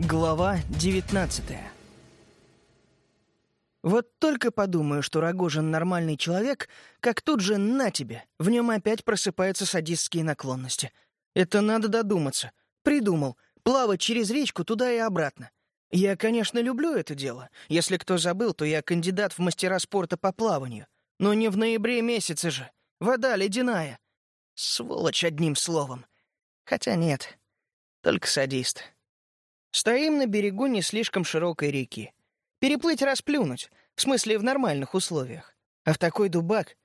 Глава 19 Вот только подумаю, что Рогожин нормальный человек, как тут же на тебе, в нем опять просыпаются садистские наклонности. Это надо додуматься. Придумал. Плавать через речку туда и обратно. Я, конечно, люблю это дело. Если кто забыл, то я кандидат в мастера спорта по плаванию. Но не в ноябре месяце же. Вода ледяная. Сволочь одним словом. Хотя нет, только садист. Стоим на берегу не слишком широкой реки. Переплыть расплюнуть, в смысле в нормальных условиях. А в такой дубак...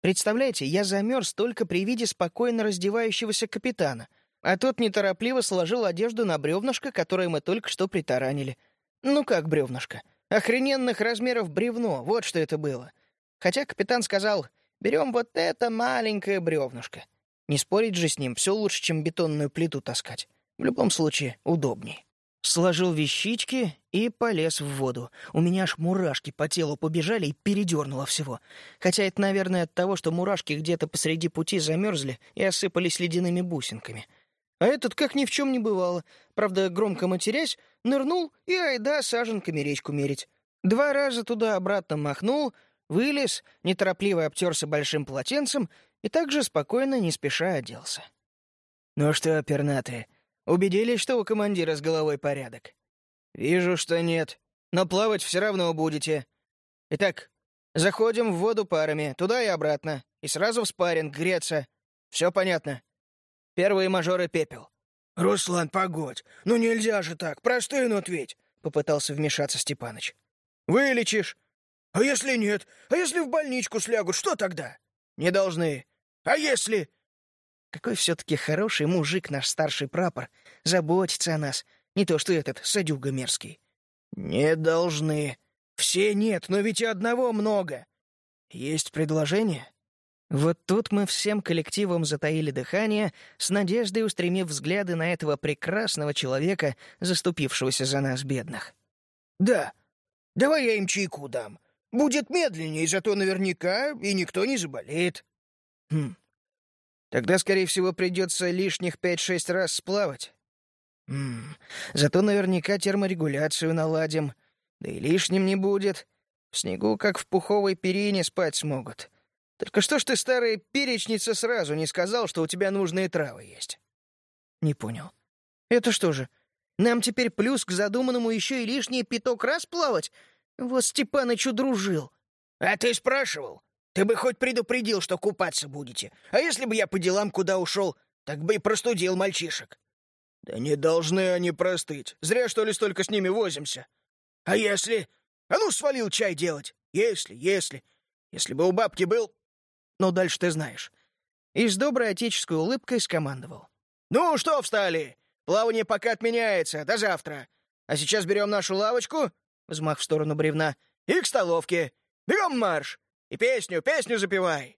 Представляете, я замерз только при виде спокойно раздевающегося капитана, а тот неторопливо сложил одежду на бревнышко, которое мы только что притаранили. Ну как бревнышко? Охрененных размеров бревно, вот что это было. Хотя капитан сказал, берем вот это маленькое бревнышко. Не спорить же с ним, все лучше, чем бетонную плиту таскать. В любом случае, удобней. Сложил вещички и полез в воду. У меня аж мурашки по телу побежали и передернуло всего. Хотя это, наверное, от того, что мурашки где-то посреди пути замерзли и осыпались ледяными бусинками. А этот, как ни в чем не бывало, правда, громко матерясь, нырнул и айда саженками речку мерить. Два раза туда-обратно махнул, вылез, неторопливо обтерся большим полотенцем и также спокойно, не спеша оделся. «Ну что, пернатые, Убедились, что у командира с головой порядок? Вижу, что нет. Но плавать все равно будете. Итак, заходим в воду парами, туда и обратно. И сразу в спарринг греться. Все понятно? Первые мажоры пепел. «Руслан, погодь! Ну нельзя же так! Простыну ответь!» — попытался вмешаться Степаныч. «Вылечишь!» «А если нет? А если в больничку слягут, что тогда?» «Не должны!» «А если...» Какой все-таки хороший мужик наш старший прапор. Заботится о нас. Не то что этот садюга мерзкий. Не должны. Все нет, но ведь и одного много. Есть предложение? Вот тут мы всем коллективом затаили дыхание, с надеждой устремив взгляды на этого прекрасного человека, заступившегося за нас, бедных. «Да, давай я им чайку дам. Будет медленнее, зато наверняка и никто не заболеет». «Хм, Тогда, скорее всего, придется лишних пять-шесть раз сплавать. М зато наверняка терморегуляцию наладим. Да и лишним не будет. В снегу, как в пуховой перине, спать смогут. Только что ж ты, старая перечница, сразу не сказал, что у тебя нужные травы есть? Не понял. Это что же, нам теперь плюс к задуманному еще и лишний пяток раз плавать? Вот Степаныч удружил. А ты спрашивал? Ты бы хоть предупредил, что купаться будете. А если бы я по делам куда ушел, так бы и простудил мальчишек. Да не должны они простыть. Зря, что ли, столько с ними возимся. А если... А ну, свалил чай делать. Если, если... Если бы у бабки был... Ну, дальше ты знаешь. И с доброй отеческой улыбкой скомандовал. «Ну, что встали? Плавание пока отменяется. До завтра. А сейчас берем нашу лавочку...» Взмах в сторону бревна. «И к столовке. Бегом марш! И песню, песню запевай!»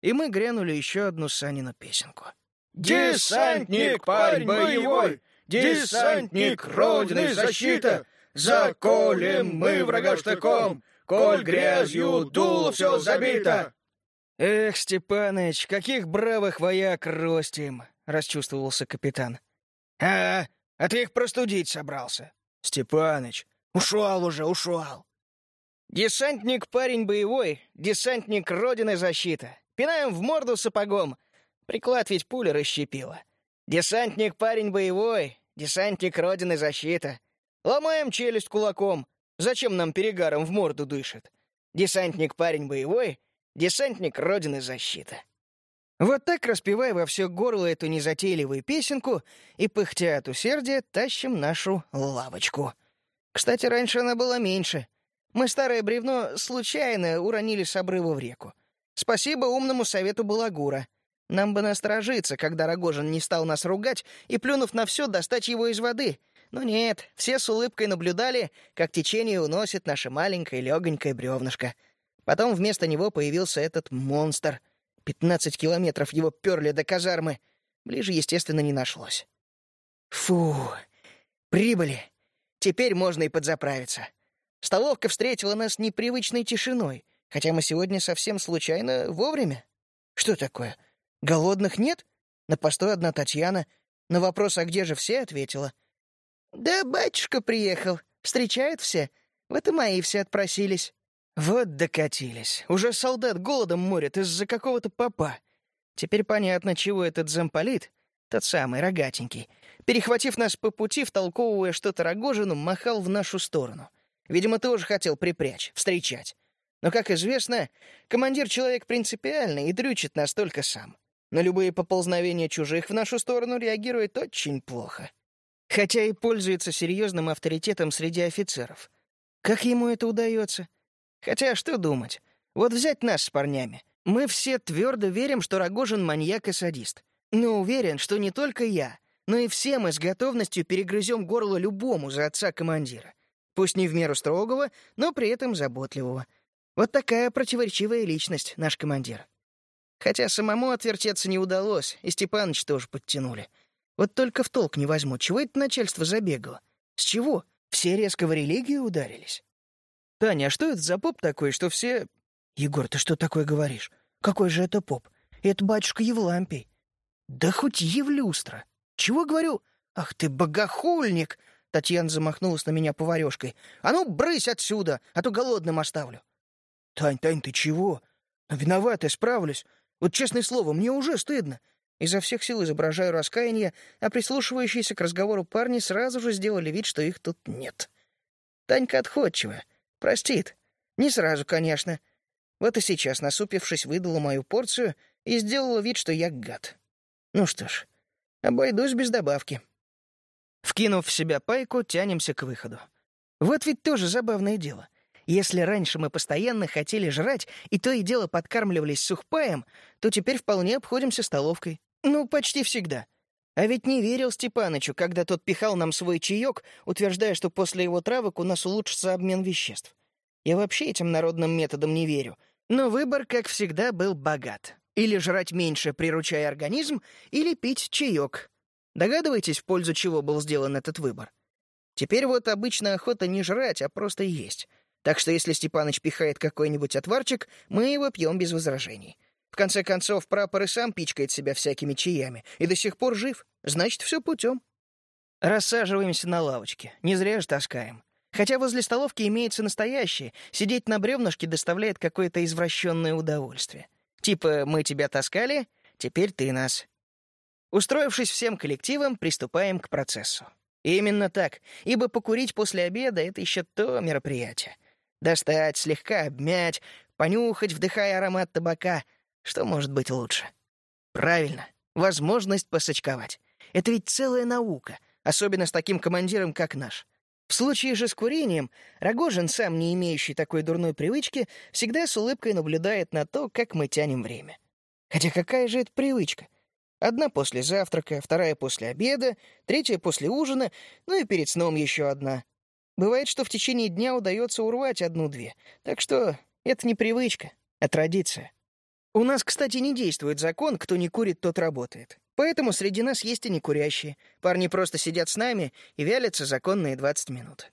И мы грянули еще одну Санину песенку. «Десантник, парень боевой! Десантник, Родины защита! Заколем мы врага штыком, коль грязью дуло все забито!» «Эх, Степаныч, каких бравых вояк ростим!» — расчувствовался капитан. «А, а ты их простудить собрался!» «Степаныч, ушел уже, ушел!» Десантник парень боевой, десантник Родины защита. Пинаем в морду сапогом. Приклад ведь пуля расщепила. Десантник парень боевой, десантник Родины защита. Ломаем челюсть кулаком. Зачем нам перегаром в морду дышит? Десантник парень боевой, десантник Родины защита. Вот так, распевая во все горло эту незатейливую песенку и пыхтя от усердия, тащим нашу лавочку. Кстати, раньше она была меньше — мы старое бревно случайно уронили с обрыва в реку. Спасибо умному совету Балагура. Нам бы насторожиться, когда Рогожин не стал нас ругать и, плюнув на все, достать его из воды. Но нет, все с улыбкой наблюдали, как течение уносит наше маленькое легонькое бревнышко. Потом вместо него появился этот монстр. Пятнадцать километров его перли до казармы. Ближе, естественно, не нашлось. Фу, прибыли. Теперь можно и подзаправиться. Столовка встретила нас непривычной тишиной, хотя мы сегодня совсем случайно вовремя. Что такое? Голодных нет? На посту одна Татьяна. На вопрос «А где же все?» ответила. «Да батюшка приехал. Встречают все. Вот и мои все отпросились». Вот докатились. Уже солдат голодом морят из-за какого-то попа. Теперь понятно, чего этот замполит, тот самый рогатенький, перехватив нас по пути, втолковывая что-то Рогожину, махал в нашу сторону. Видимо, тоже хотел припрячь, встречать. Но, как известно, командир человек принципиальный и дрючит нас только сам. На любые поползновения чужих в нашу сторону реагирует очень плохо. Хотя и пользуется серьезным авторитетом среди офицеров. Как ему это удается? Хотя что думать? Вот взять нас с парнями. Мы все твердо верим, что Рогожин маньяк и садист. Но уверен, что не только я, но и все мы с готовностью перегрызем горло любому за отца командира. Пусть не в меру строгого, но при этом заботливого. Вот такая противоречивая личность наш командир. Хотя самому отвертеться не удалось, и Степаныч тоже подтянули. Вот только в толк не возьму, чего это начальство забегало? С чего? Все резко в религию ударились? Таня, а что это за поп такой, что все... Егор, ты что такое говоришь? Какой же это поп? Это батюшка Евлампий. Да хоть Евлюстра. Чего говорю? Ах ты богохульник! Татьяна замахнулась на меня поварешкой. А ну, брысь отсюда, а то голодным оставлю. Тань, Тань, ты чего? Виноват, я справлюсь. Вот честное слово, мне уже стыдно. Изо всех сил изображаю раскаяние, а прислушивающиеся к разговору парни сразу же сделали вид, что их тут нет. Танька отходчивая. Простит. Не сразу, конечно. Вот и сейчас, насупившись, выдала мою порцию и сделала вид, что я гад. Ну что ж, обойдусь без добавки. Вкинув в себя пайку, тянемся к выходу. Вот ведь тоже забавное дело. Если раньше мы постоянно хотели жрать и то и дело подкармливались сухпаем, то теперь вполне обходимся столовкой. Ну, почти всегда. А ведь не верил Степанычу, когда тот пихал нам свой чаек, утверждая, что после его травок у нас улучшится обмен веществ. Я вообще этим народным методам не верю. Но выбор, как всегда, был богат. Или жрать меньше, приручая организм, или пить чаек. Догадываетесь, в пользу чего был сделан этот выбор? Теперь вот обычно охота не жрать, а просто есть. Так что если Степаныч пихает какой-нибудь отварчик, мы его пьем без возражений. В конце концов, прапор и сам пичкает себя всякими чаями, и до сих пор жив. Значит, все путем. Рассаживаемся на лавочке. Не зря же таскаем. Хотя возле столовки имеется настоящее. Сидеть на бревнышке доставляет какое-то извращенное удовольствие. Типа «мы тебя таскали, теперь ты нас». Устроившись всем коллективом, приступаем к процессу. Именно так, ибо покурить после обеда — это еще то мероприятие. Достать, слегка обмять, понюхать, вдыхая аромат табака — что может быть лучше? Правильно, возможность посочковать. Это ведь целая наука, особенно с таким командиром, как наш. В случае же с курением, Рогожин, сам не имеющий такой дурной привычки, всегда с улыбкой наблюдает на то, как мы тянем время. Хотя какая же это привычка? Одна после завтрака, вторая после обеда, третья после ужина, ну и перед сном еще одна. Бывает, что в течение дня удается урвать одну-две, так что это не привычка, а традиция. У нас, кстати, не действует закон «кто не курит, тот работает». Поэтому среди нас есть и некурящие. Парни просто сидят с нами и вялятся законные 20 минут.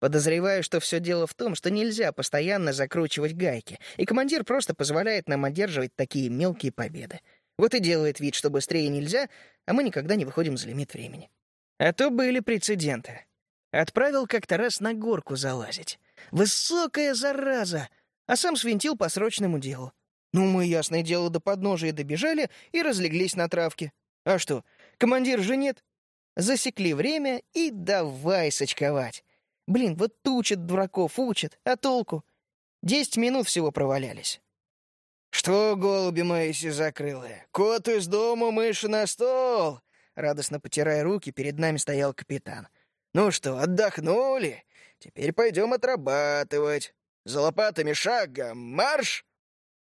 Подозреваю, что все дело в том, что нельзя постоянно закручивать гайки, и командир просто позволяет нам одерживать такие мелкие победы. Вот и делает вид, что быстрее нельзя, а мы никогда не выходим за лимит времени. А то были прецеденты. Отправил как-то раз на горку залазить. Высокая зараза! А сам свинтил по срочному делу. Ну, мы, ясное дело, до подножия добежали и разлеглись на травке. А что, командир же нет? Засекли время и давай сочковать. Блин, вот учат дураков, учат, а толку? Десять минут всего провалялись. «Что, голуби мои закрылые, кот из дома, мышь на стол!» Радостно потирая руки, перед нами стоял капитан. «Ну что, отдохнули? Теперь пойдем отрабатывать. За лопатами шагом марш!»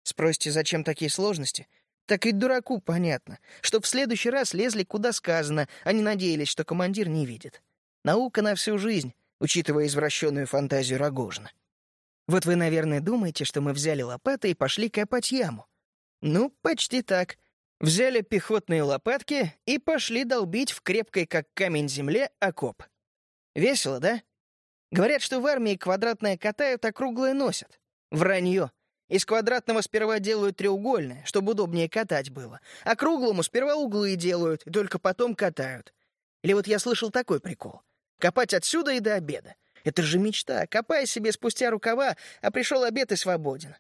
Спросите, зачем такие сложности? Так и дураку понятно, чтоб в следующий раз лезли куда сказано, а не надеялись, что командир не видит. Наука на всю жизнь, учитывая извращенную фантазию Рогожина. Вот вы, наверное, думаете, что мы взяли лопаты и пошли копать яму. Ну, почти так. Взяли пехотные лопатки и пошли долбить в крепкой, как камень земле, окоп. Весело, да? Говорят, что в армии квадратное катают, а круглое носят. Вранье. Из квадратного сперва делают треугольное, чтобы удобнее катать было, а круглому сперва углы делают и только потом катают. Или вот я слышал такой прикол. Копать отсюда и до обеда. Это же мечта. Копай себе спустя рукава, а пришел обед и свободен.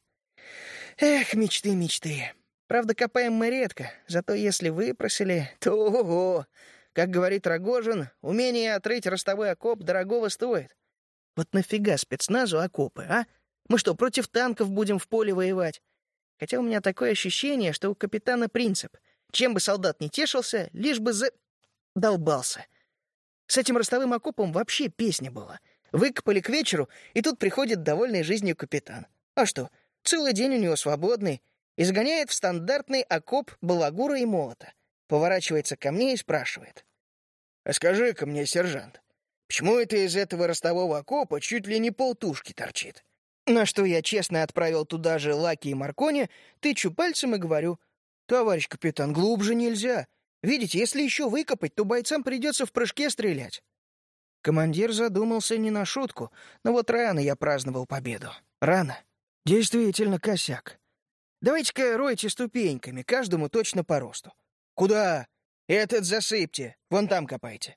Эх, мечты, мечты. Правда, копаем мы редко, зато если выпросили, то ого! Как говорит Рогожин, умение отрыть ростовой окоп дорогого стоит. Вот нафига спецназу окопы, а? Мы что, против танков будем в поле воевать? Хотя у меня такое ощущение, что у капитана принцип. Чем бы солдат не тешился, лишь бы за... долбался. С этим ростовым окопом вообще песня была. Выкопали к вечеру, и тут приходит довольный жизнью капитан. А что, целый день у него свободный, и загоняет в стандартный окоп балагура и молота. Поворачивается ко мне и спрашивает. «А скажи-ка мне, сержант, почему это из этого ростового окопа чуть ли не полтушки торчит?» На что я честно отправил туда же Лаки и Маркони, тычу пальцем и говорю, «Товарищ капитан, глубже нельзя. Видите, если еще выкопать, то бойцам придется в прыжке стрелять». Командир задумался не на шутку, но вот рано я праздновал победу. Рано. Действительно косяк. Давайте-ка ройте ступеньками, каждому точно по росту. Куда? Этот засыпьте, вон там копайте.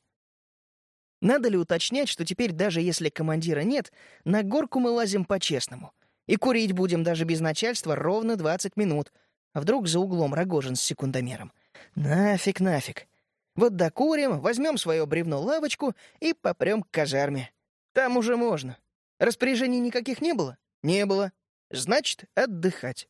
Надо ли уточнять, что теперь даже если командира нет, на горку мы лазим по-честному. И курить будем даже без начальства ровно 20 минут. А вдруг за углом Рогожин с секундомером? Нафиг, нафиг. Вот докурим, возьмем свое бревно-лавочку и попрем к казарме. Там уже можно. Распоряжений никаких не было? Не было. Значит, отдыхать.